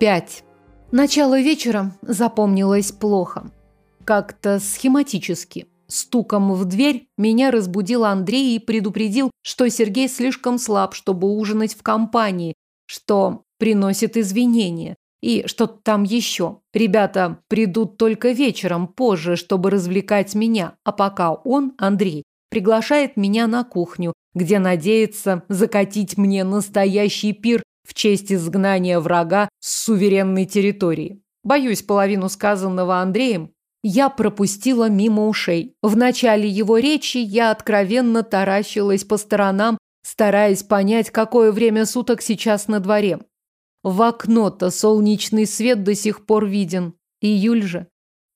5. Начало вечера запомнилось плохо. Как-то схематически. Стуком в дверь меня разбудил Андрей и предупредил, что Сергей слишком слаб, чтобы ужинать в компании, что приносит извинения. И что-то там еще. Ребята придут только вечером, позже, чтобы развлекать меня. А пока он, Андрей, приглашает меня на кухню, где надеется закатить мне настоящий пир в честь изгнания врага с суверенной территории. Боюсь, половину сказанного Андреем я пропустила мимо ушей. В начале его речи я откровенно таращилась по сторонам, стараясь понять, какое время суток сейчас на дворе. В окно-то солнечный свет до сих пор виден. Июль же.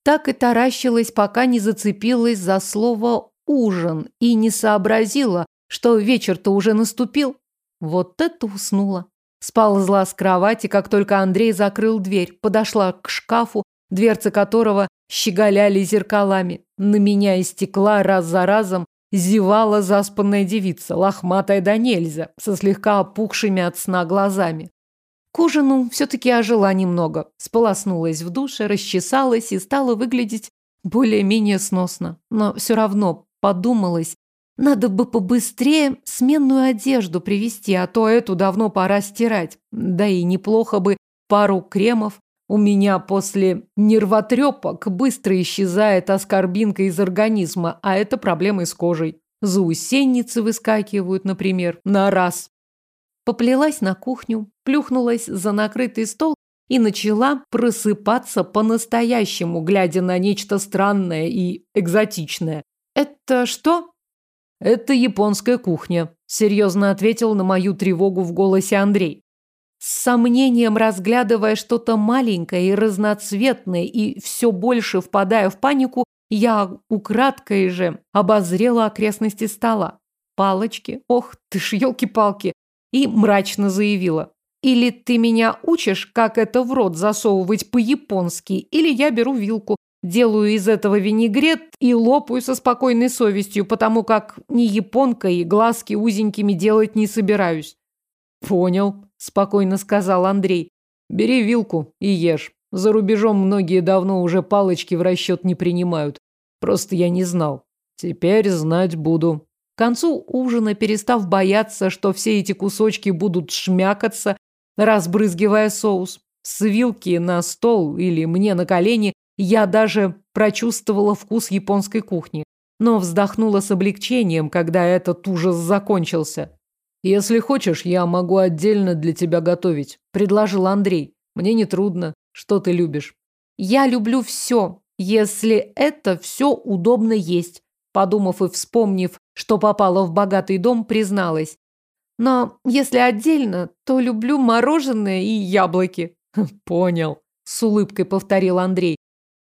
Так и таращилась, пока не зацепилась за слово «ужин» и не сообразила, что вечер-то уже наступил. Вот это уснула. Сползла с кровати, как только Андрей закрыл дверь, подошла к шкафу, дверцы которого щеголяли зеркалами. На меня из стекла раз за разом зевала заспанная девица, лохматая да нельзя, со слегка опухшими от сна глазами. К ужину все-таки ожила немного, сполоснулась в душе, расчесалась и стала выглядеть более-менее сносно. Но все равно подумалось, надо бы побыстрее сменную одежду привезти, а то эту давно пора стирать. Да и неплохо бы пару кремов. У меня после нервотрепок быстро исчезает аскорбинка из организма, а это проблемы с кожей. Заусенницы выскакивают, например, на раз. Поплелась на кухню, плюхнулась за накрытый стол и начала просыпаться по-настоящему, глядя на нечто странное и экзотичное. «Это что?» «Это японская кухня», – серьезно ответил на мою тревогу в голосе Андрей. С сомнением разглядывая что-то маленькое и разноцветное и все больше впадая в панику, я украдкой же обозрела окрестности стола. Палочки, ох ты ж елки-палки, и мрачно заявила. Или ты меня учишь, как это в рот засовывать по-японски, или я беру вилку, Делаю из этого винегрет и лопаю со спокойной совестью, потому как ни японка и глазки узенькими делать не собираюсь. Понял, спокойно сказал Андрей. Бери вилку и ешь. За рубежом многие давно уже палочки в расчет не принимают. Просто я не знал. Теперь знать буду. К концу ужина, перестав бояться, что все эти кусочки будут шмякаться, разбрызгивая соус, с вилки на стол или мне на колени, я даже прочувствовала вкус японской кухни, но вздохнула с облегчением, когда этот ужас закончился. «Если хочешь, я могу отдельно для тебя готовить», – предложил Андрей. «Мне не трудно. Что ты любишь?» «Я люблю все, если это все удобно есть», – подумав и вспомнив, что попала в богатый дом, призналась. «Но если отдельно, то люблю мороженое и яблоки». «Понял», – с улыбкой повторил Андрей.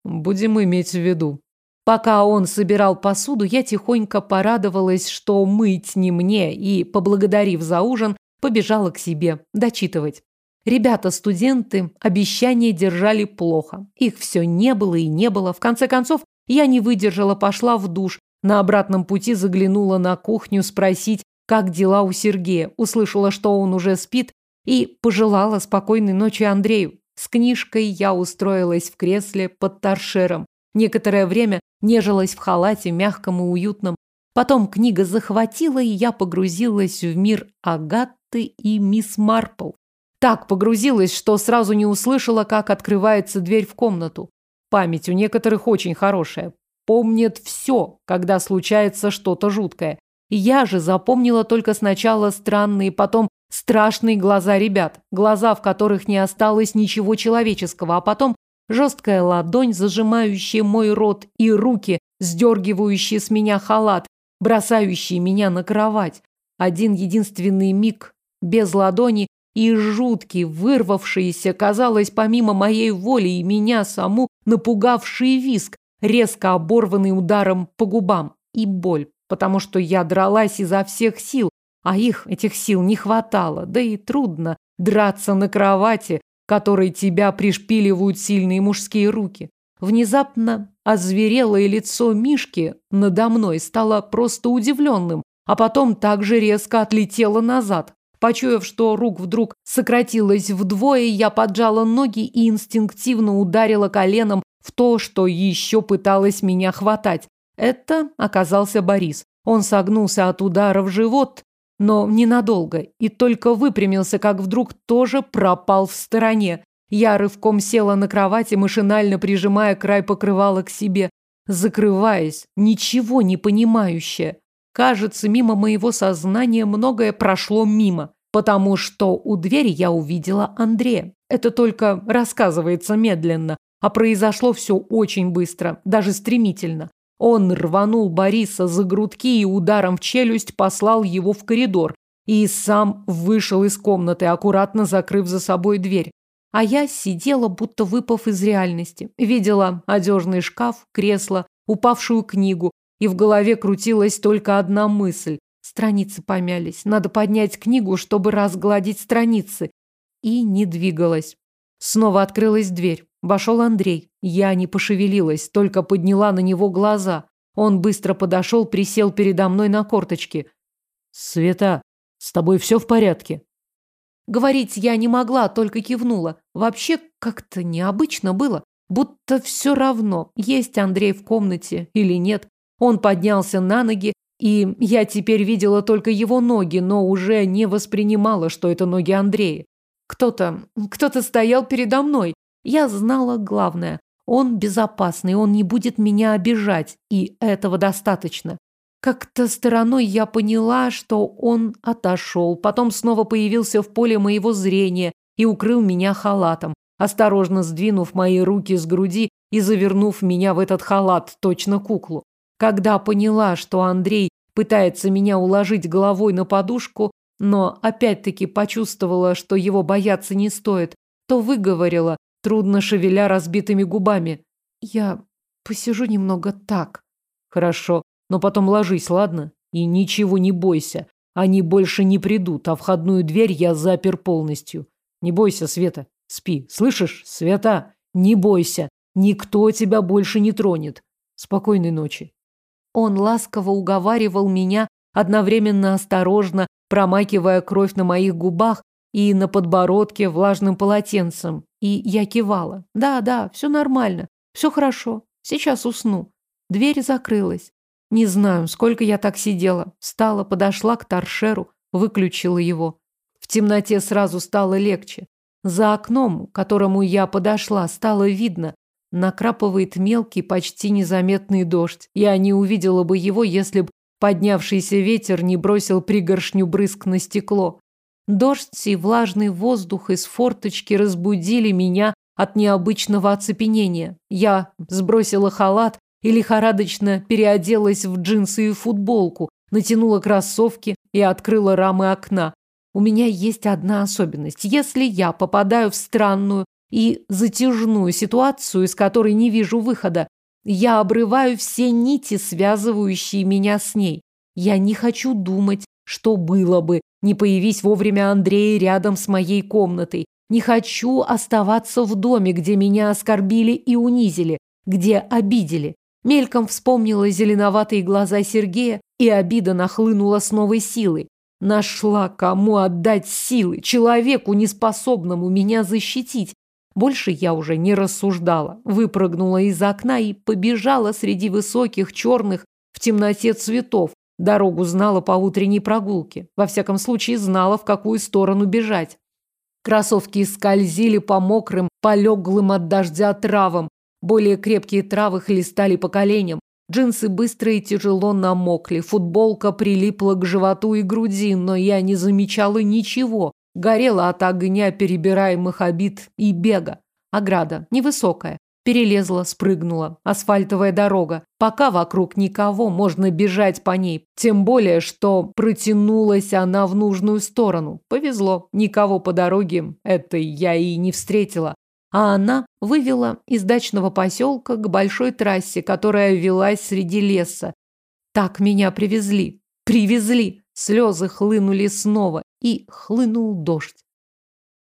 Будем иметь в виду. Пока он собирал посуду, я тихонько порадовалась, что мыть не мне, и, поблагодарив за ужин, побежала к себе дочитывать. Ребята-студенты обещания держали плохо. Их все не было и не было. В конце концов, я не выдержала, пошла в душ. На обратном пути заглянула на кухню спросить, как дела у Сергея. Услышала, что он уже спит, и пожелала спокойной ночи Андрею. С книжкой я устроилась в кресле под торшером. Некоторое время нежилась в халате, мягком и уютном. Потом книга захватила, и я погрузилась в мир Агаты и мисс Марпл. Так погрузилась, что сразу не услышала, как открывается дверь в комнату. Память у некоторых очень хорошая. Помнят все, когда случается что-то жуткое. Я же запомнила только сначала странные, потом страшные глаза ребят, глаза, в которых не осталось ничего человеческого, а потом жесткая ладонь, зажимающая мой рот, и руки, сдергивающие с меня халат, бросающие меня на кровать. Один единственный миг без ладони и жуткий, вырвавшийся, казалось, помимо моей воли и меня саму, напугавший виск, резко оборванный ударом по губам, и боль, потому что я дралась изо всех сил, а их, этих сил, не хватало, да и трудно драться на кровати, которой тебя пришпиливают сильные мужские руки. Внезапно озверелое лицо Мишки надо мной стало просто удивленным, а потом также резко отлетело назад. Почуяв, что рук вдруг сократилось вдвое, я поджала ноги и инстинктивно ударила коленом в то, что еще пыталась меня хватать. Это оказался Борис. Он согнулся от удара в живот, но ненадолго, и только выпрямился, как вдруг тоже пропал в стороне. Я рывком села на кровати, машинально прижимая край покрывала к себе, закрываясь, ничего не понимающая. Кажется, мимо моего сознания многое прошло мимо, потому что у двери я увидела Андрея. Это только рассказывается медленно, а произошло все очень быстро, даже стремительно. Он рванул Бориса за грудки и ударом в челюсть послал его в коридор и сам вышел из комнаты, аккуратно закрыв за собой дверь. А я сидела, будто выпав из реальности. Видела одежный шкаф, кресло, упавшую книгу, и в голове крутилась только одна мысль. Страницы помялись. Надо поднять книгу, чтобы разгладить страницы. И не двигалась. Снова открылась дверь. Вошел Андрей. Я не пошевелилась, только подняла на него глаза. Он быстро подошел, присел передо мной на корточки. «Света, с тобой все в порядке?» Говорить я не могла, только кивнула. Вообще как-то необычно было. Будто все равно, есть Андрей в комнате или нет. Он поднялся на ноги, и я теперь видела только его ноги, но уже не воспринимала, что это ноги Андрея. Кто-то, кто-то стоял передо мной. Я знала главное. Он безопасный, он не будет меня обижать, и этого достаточно. Как-то стороной я поняла, что он отошел, потом снова появился в поле моего зрения и укрыл меня халатом, осторожно сдвинув мои руки с груди и завернув меня в этот халат, точно куклу. Когда поняла, что Андрей пытается меня уложить головой на подушку, но опять-таки почувствовала, что его бояться не стоит, то выговорила, трудно шевеля разбитыми губами. Я посижу немного так. Хорошо, но потом ложись, ладно? И ничего не бойся. Они больше не придут, а входную дверь я запер полностью. Не бойся, Света. Спи. Слышишь, Света? Не бойся. Никто тебя больше не тронет. Спокойной ночи. Он ласково уговаривал меня, одновременно осторожно, промакивая кровь на моих губах и на подбородке влажным полотенцем. И я кивала. Да, да, все нормально, все хорошо, сейчас усну. Дверь закрылась. Не знаю, сколько я так сидела. Встала, подошла к торшеру, выключила его. В темноте сразу стало легче. За окном, к которому я подошла, стало видно, накрапывает мелкий, почти незаметный дождь. Я не увидела бы его, если б поднявшийся ветер не бросил пригоршню брызг на стекло. Дождь и влажный воздух из форточки разбудили меня от необычного оцепенения. Я сбросила халат и лихорадочно переоделась в джинсы и футболку, натянула кроссовки и открыла рамы окна. У меня есть одна особенность. Если я попадаю в странную и затяжную ситуацию, из которой не вижу выхода, я обрываю все нити, связывающие меня с ней. Я не хочу думать, что было бы, не появись вовремя Андрея рядом с моей комнатой. Не хочу оставаться в доме, где меня оскорбили и унизили, где обидели. Мельком вспомнила зеленоватые глаза Сергея, и обида нахлынула с новой силой. Нашла, кому отдать силы, человеку, неспособному меня защитить. Больше я уже не рассуждала. Выпрыгнула из окна и побежала среди высоких черных в темноте цветов, Дорогу знала по утренней прогулке. Во всяком случае, знала, в какую сторону бежать. Кроссовки скользили по мокрым, полеглым от дождя травам. Более крепкие травы хлестали по коленям. Джинсы быстро и тяжело намокли. Футболка прилипла к животу и груди, но я не замечала ничего. Горела от огня перебираемых обид и бега. Ограда невысокая, Перелезла, спрыгнула. Асфальтовая дорога. Пока вокруг никого, можно бежать по ней. Тем более, что протянулась она в нужную сторону. Повезло. Никого по дороге этой я и не встретила. А она вывела из дачного поселка к большой трассе, которая велась среди леса. Так меня привезли. Привезли. Слезы хлынули снова. И хлынул дождь.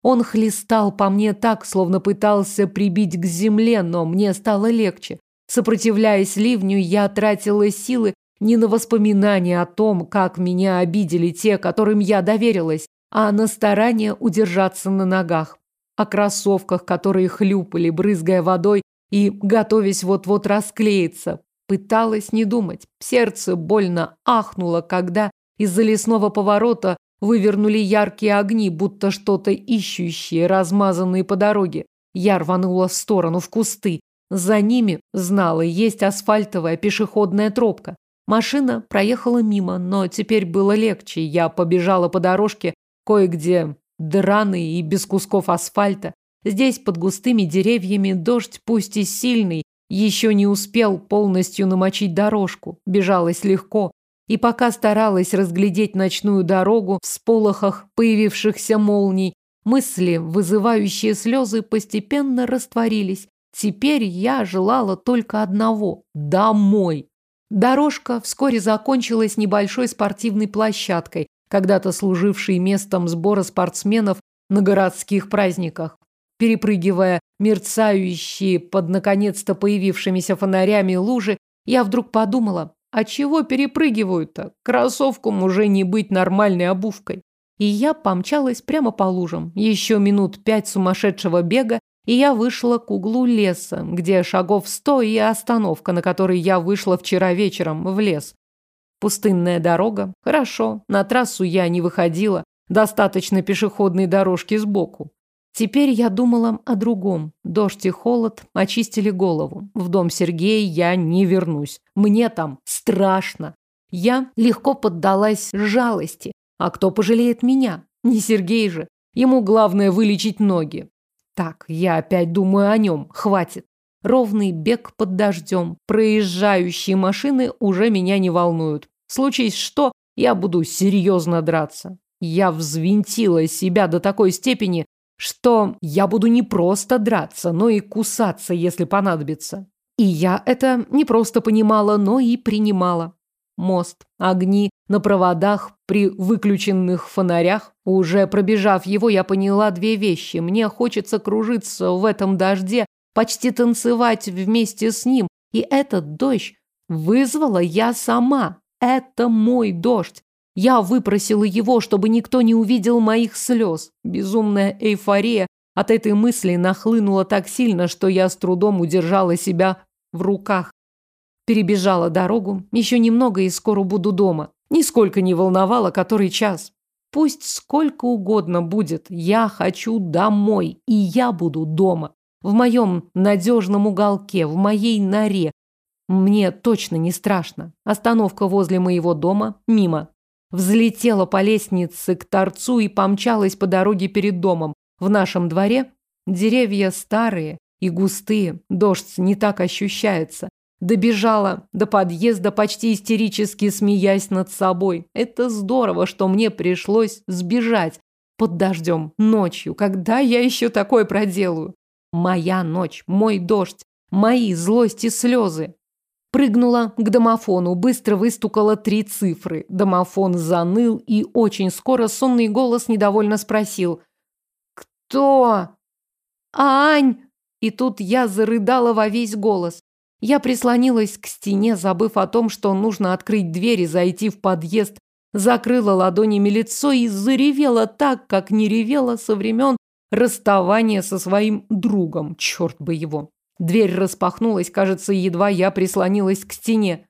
Он хлестал по мне так, словно пытался прибить к земле, но мне стало легче. Сопротивляясь ливню, я тратила силы не на воспоминания о том, как меня обидели те, которым я доверилась. а на старание удержаться на ногах. О кроссовках, которые хлюпали, брызгая водой и готовясь вот-вот расклеиться. Пыталась не думать. Сердце больно ахнуло, когда из-за лесного поворота вывернули яркие огни, будто что-то ищущее, размазанные по дороге. Я рванула в сторону, в кусты. За ними, знала, есть асфальтовая пешеходная тропка. Машина проехала мимо, но теперь было легче. Я побежала по дорожке, кое-где драный и без кусков асфальта. Здесь под густыми деревьями дождь, пусть и сильный, еще не успел полностью намочить дорожку. Бежалась легко. И пока старалась разглядеть ночную дорогу в сполохах появившихся молний, мысли, вызывающие слезы, постепенно растворились. Теперь я желала только одного – домой. Дорожка вскоре закончилась небольшой спортивной площадкой, когда-то служившей местом сбора спортсменов на городских праздниках. Перепрыгивая мерцающие под наконец-то появившимися фонарями лужи, я вдруг подумала, а чего перепрыгивают-то? Кроссовкам уже не быть нормальной обувкой. И я помчалась прямо по лужам. Еще минут пять сумасшедшего бега, и я вышла к углу леса, где шагов сто и остановка, на которой я вышла вчера вечером в лес. Пустынная дорога. Хорошо, на трассу я не выходила. Достаточно пешеходной дорожки сбоку. Теперь я думала о другом. Дождь и холод очистили голову. В дом Сергея я не вернусь. Мне там страшно. Я легко поддалась жалости. А кто пожалеет меня? Не Сергей же. Ему главное вылечить ноги. Так, я опять думаю о нем. Хватит. Ровный бег под дождем. Проезжающие машины уже меня не волнуют. Случись что, я буду серьезно драться. Я взвинтила себя до такой степени, что я буду не просто драться, но и кусаться, если понадобится. И я это не просто понимала, но и принимала. Мост, огни на проводах при выключенных фонарях. Уже пробежав его, я поняла две вещи. Мне хочется кружиться в этом дожде, почти танцевать вместе с ним. И этот дождь вызвала я сама. Это мой дождь. Я выпросила его, чтобы никто не увидел моих слез. Безумная эйфория от этой мысли нахлынула так сильно, что я с трудом удержала себя в руках. Перебежала дорогу, еще немного и скоро буду дома. Нисколько не волновало, который час. Пусть сколько угодно будет, я хочу домой, и я буду дома. В моем надежном уголке, в моей норе. Мне точно не страшно. Остановка возле моего дома мимо. Взлетела по лестнице к торцу и помчалась по дороге перед домом. В нашем дворе деревья старые и густые, дождь не так ощущается. Добежала до подъезда, почти истерически смеясь над собой. Это здорово, что мне пришлось сбежать под дождем ночью. Когда я еще такое проделаю? Моя ночь, мой дождь, мои злости слезы. Прыгнула к домофону, быстро выстукала три цифры. Домофон заныл, и очень скоро сонный голос недовольно спросил. «Кто?» «Ань!» И тут я зарыдала во весь голос. Я прислонилась к стене, забыв о том, что нужно открыть дверь и зайти в подъезд, закрыла ладонями лицо и заревела так, как не ревела со времен расставания со своим другом. Черт бы его. Дверь распахнулась, кажется, едва я прислонилась к стене.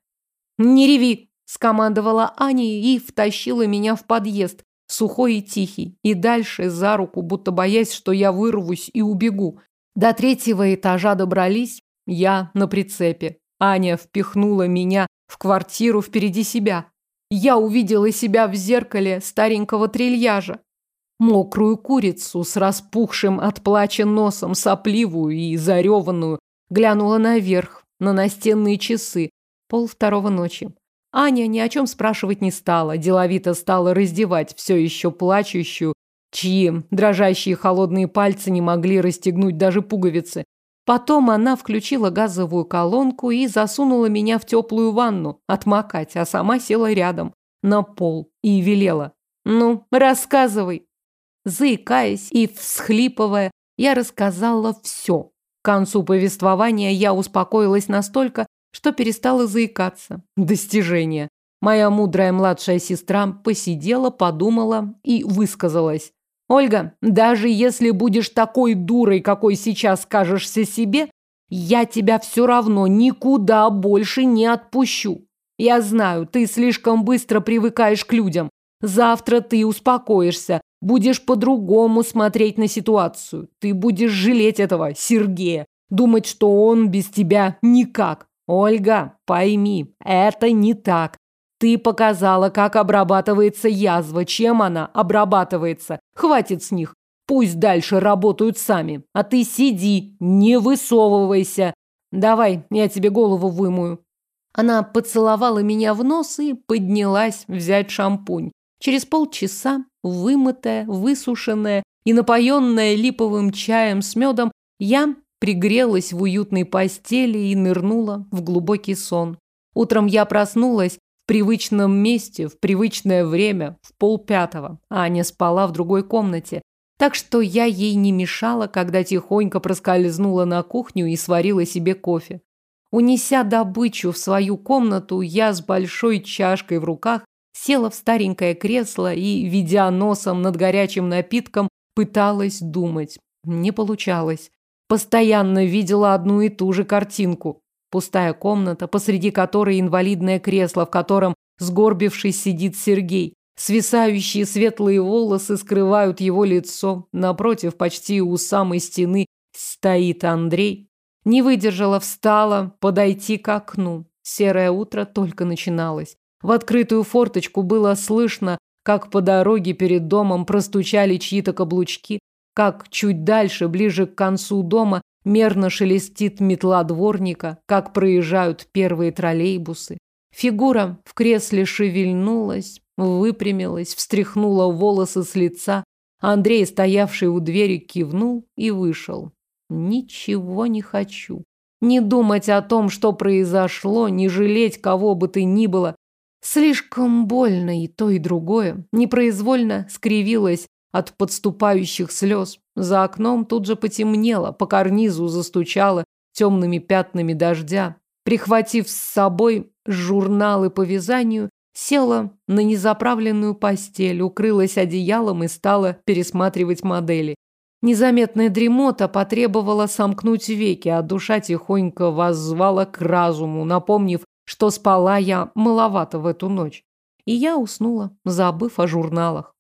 «Не реви!» – скомандовала Аня и втащила меня в подъезд, сухой и тихий, и дальше за руку, будто боясь, что я вырвусь и убегу. До третьего этажа добрались, я на прицепе. Аня впихнула меня в квартиру впереди себя. Я увидела себя в зеркале старенького трильяжа мокрую курицу с распухшим от плача носом, сопливую и зареванную, глянула наверх, на настенные часы, пол второго ночи. Аня ни о чем спрашивать не стала, деловито стала раздевать все еще плачущую, чьи дрожащие холодные пальцы не могли расстегнуть даже пуговицы. Потом она включила газовую колонку и засунула меня в теплую ванну отмокать, а сама села рядом, на пол, и велела. «Ну, рассказывай». Заикаясь и всхлипывая, я рассказала все. К концу повествования я успокоилась настолько, что перестала заикаться. Достижение. Моя мудрая младшая сестра посидела, подумала и высказалась. «Ольга, даже если будешь такой дурой, какой сейчас кажешься себе, я тебя все равно никуда больше не отпущу. Я знаю, ты слишком быстро привыкаешь к людям. Завтра ты успокоишься, будешь по-другому смотреть на ситуацию. Ты будешь жалеть этого Сергея, думать, что он без тебя никак. Ольга, пойми, это не так. Ты показала, как обрабатывается язва, чем она обрабатывается. Хватит с них. Пусть дальше работают сами. А ты сиди, не высовывайся. Давай, я тебе голову вымою. Она поцеловала меня в нос и поднялась взять шампунь. Через полчаса, вымытая, высушенная и напоенная липовым чаем с медом, я пригрелась в уютной постели и нырнула в глубокий сон. Утром я проснулась в привычном месте, в привычное время, в полпятого. Аня спала в другой комнате, так что я ей не мешала, когда тихонько проскользнула на кухню и сварила себе кофе. Унеся добычу в свою комнату, я с большой чашкой в руках села в старенькое кресло и, ведя носом над горячим напитком, пыталась думать. Не получалось. Постоянно видела одну и ту же картинку. Пустая комната, посреди которой инвалидное кресло, в котором, сгорбившись, сидит Сергей. Свисающие светлые волосы скрывают его лицо. Напротив, почти у самой стены, стоит Андрей. Не выдержала, встала, подойти к окну. Серое утро только начиналось. В открытую форточку было слышно, как по дороге перед домом простучали чьи-то каблучки, как чуть дальше, ближе к концу дома, мерно шелестит метла дворника, как проезжают первые троллейбусы. Фигура в кресле шевельнулась, выпрямилась, встряхнула волосы с лица. Андрей, стоявший у двери, кивнул и вышел. Ничего не хочу. Не думать о том, что произошло, не жалеть кого бы ты ни было. Слишком больно и то, и другое. Непроизвольно скривилась от подступающих слез. За окном тут же потемнело, по карнизу застучало темными пятнами дождя. Прихватив с собой журналы по вязанию, села на незаправленную постель, укрылась одеялом и стала пересматривать модели. Незаметная дремота потребовала сомкнуть веки, а душа тихонько воззвала к разуму, напомнив, что спала я маловато в эту ночь. И я уснула, забыв о журналах.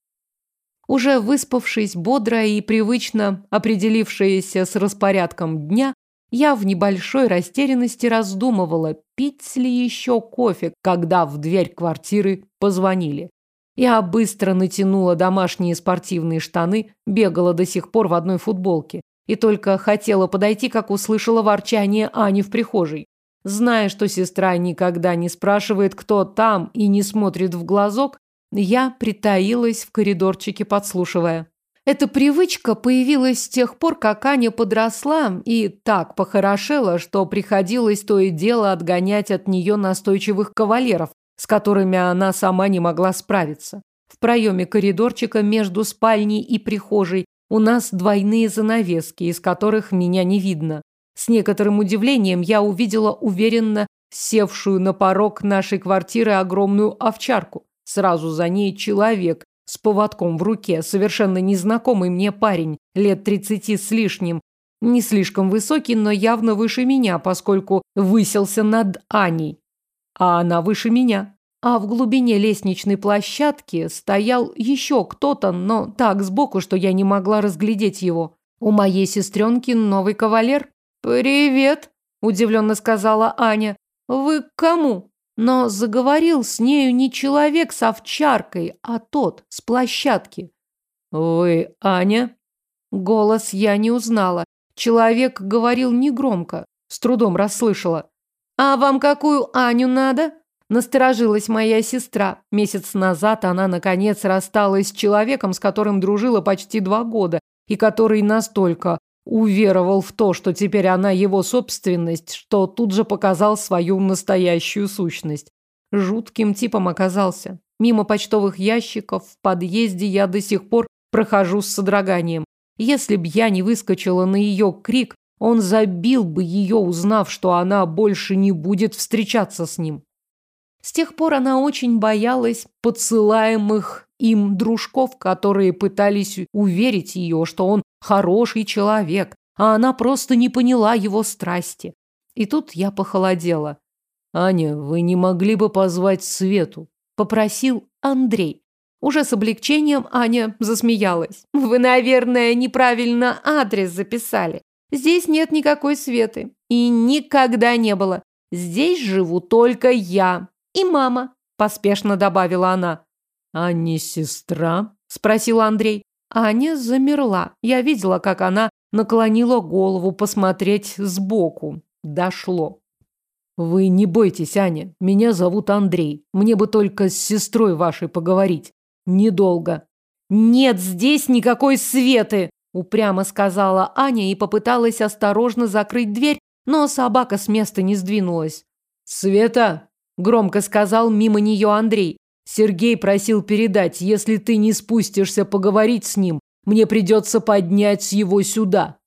Уже выспавшись, бодрая и привычно определившаяся с распорядком дня, я в небольшой растерянности раздумывала, пить ли еще кофе, когда в дверь квартиры позвонили. Я быстро натянула домашние спортивные штаны, бегала до сих пор в одной футболке. И только хотела подойти, как услышала ворчание Ани в прихожей. Зная, что сестра никогда не спрашивает, кто там, и не смотрит в глазок, я притаилась в коридорчике, подслушивая. Эта привычка появилась с тех пор, как Аня подросла и так похорошела, что приходилось то и дело отгонять от нее настойчивых кавалеров, с которыми она сама не могла справиться. В проеме коридорчика между спальней и прихожей у нас двойные занавески, из которых меня не видно. С некоторым удивлением я увидела уверенно севшую на порог нашей квартиры огромную овчарку. Сразу за ней человек с поводком в руке, совершенно незнакомый мне парень, лет тридцати с лишним, не слишком высокий, но явно выше меня, поскольку выселся над Аней а она выше меня. А в глубине лестничной площадки стоял еще кто-то, но так сбоку, что я не могла разглядеть его. У моей сестренки новый кавалер. «Привет», – удивленно сказала Аня. «Вы к кому?» Но заговорил с нею не человек с овчаркой, а тот с площадки. «Вы Аня?» Голос я не узнала. Человек говорил негромко, с трудом расслышала. «А вам какую Аню надо?» Насторожилась моя сестра. Месяц назад она, наконец, рассталась с человеком, с которым дружила почти два года, и который настолько уверовал в то, что теперь она его собственность, что тут же показал свою настоящую сущность. Жутким типом оказался. Мимо почтовых ящиков в подъезде я до сих пор прохожу с содроганием. Если б я не выскочила на ее крик, он забил бы ее, узнав, что она больше не будет встречаться с ним. С тех пор она очень боялась подсылаемых им дружков, которые пытались уверить ее, что он хороший человек, а она просто не поняла его страсти. И тут я похолодела. «Аня, вы не могли бы позвать Свету?» – попросил Андрей. Уже с облегчением Аня засмеялась. «Вы, наверное, неправильно адрес записали. Здесь нет никакой Светы. И никогда не было. Здесь живу только я. И мама», – поспешно добавила она. «А не сестра?» – спросил Андрей. Аня замерла. Я видела, как она наклонила голову посмотреть сбоку. Дошло. «Вы не бойтесь, Аня. Меня зовут Андрей. Мне бы только с сестрой вашей поговорить. Недолго». «Нет здесь никакой Светы!» Упрямо сказала Аня и попыталась осторожно закрыть дверь, но собака с места не сдвинулась. «Света!» – громко сказал мимо нее Андрей. «Сергей просил передать, если ты не спустишься поговорить с ним, мне придется поднять его сюда».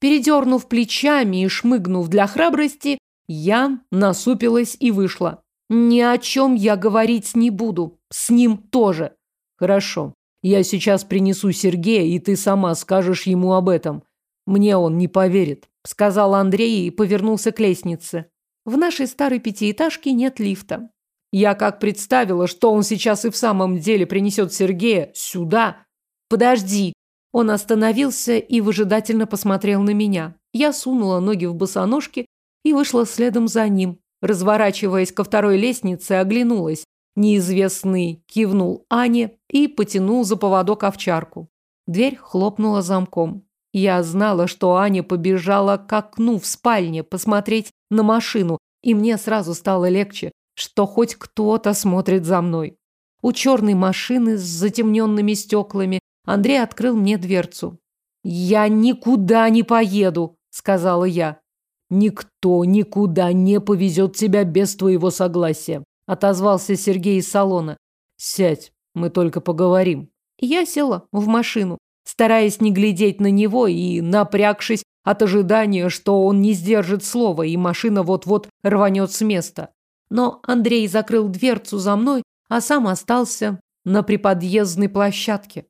Передернув плечами и шмыгнув для храбрости, я насупилась и вышла. Ни о чем я говорить не буду. С ним тоже. Хорошо. Я сейчас принесу Сергея, и ты сама скажешь ему об этом. Мне он не поверит, сказал Андрей и повернулся к лестнице. В нашей старой пятиэтажке нет лифта. Я как представила, что он сейчас и в самом деле принесет Сергея сюда. Подожди. Он остановился и выжидательно посмотрел на меня. Я сунула ноги в босоножки и вышла следом за ним. Разворачиваясь ко второй лестнице, оглянулась. Неизвестный кивнул Ане и потянул за поводок овчарку. Дверь хлопнула замком. Я знала, что Аня побежала к окну в спальне посмотреть на машину, и мне сразу стало легче, что хоть кто-то смотрит за мной. У черной машины с затемненными стеклами Андрей открыл мне дверцу. «Я никуда не поеду», — сказала я. «Никто никуда не повезет тебя без твоего согласия», – отозвался Сергей из салона. «Сядь, мы только поговорим». Я села в машину, стараясь не глядеть на него и напрягшись от ожидания, что он не сдержит слова, и машина вот-вот рванет с места. Но Андрей закрыл дверцу за мной, а сам остался на приподъездной площадке.